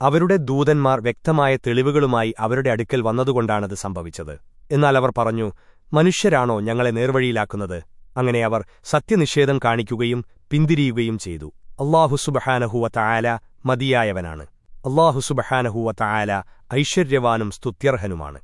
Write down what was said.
അവരുടെ ദൂതന്മാർ വ്യക്തമായ തെളിവുകളുമായി അവരുടെ അടുക്കൽ വന്നതുകൊണ്ടാണത് സംഭവിച്ചത്. എന്നാൽ അവർ പറഞ്ഞു മനുഷ്യരാണോ ഞങ്ങളെ നേർവഴിയിലാക്കുന്നത്? അങ്ങനെ അവർ സത്യനിഷേധം കാണിക്കുകയും പിന്തിരിയുകയും ചെയ്തു. അള്ളാഹുസുബഹാനഹുവ തായാല മതിയായവനാണ്. അള്ളാഹുസുബഹാനഹുവ തായാല ഐശ്വര്യവാനും സ്തുത്യർഹനുമാണ്.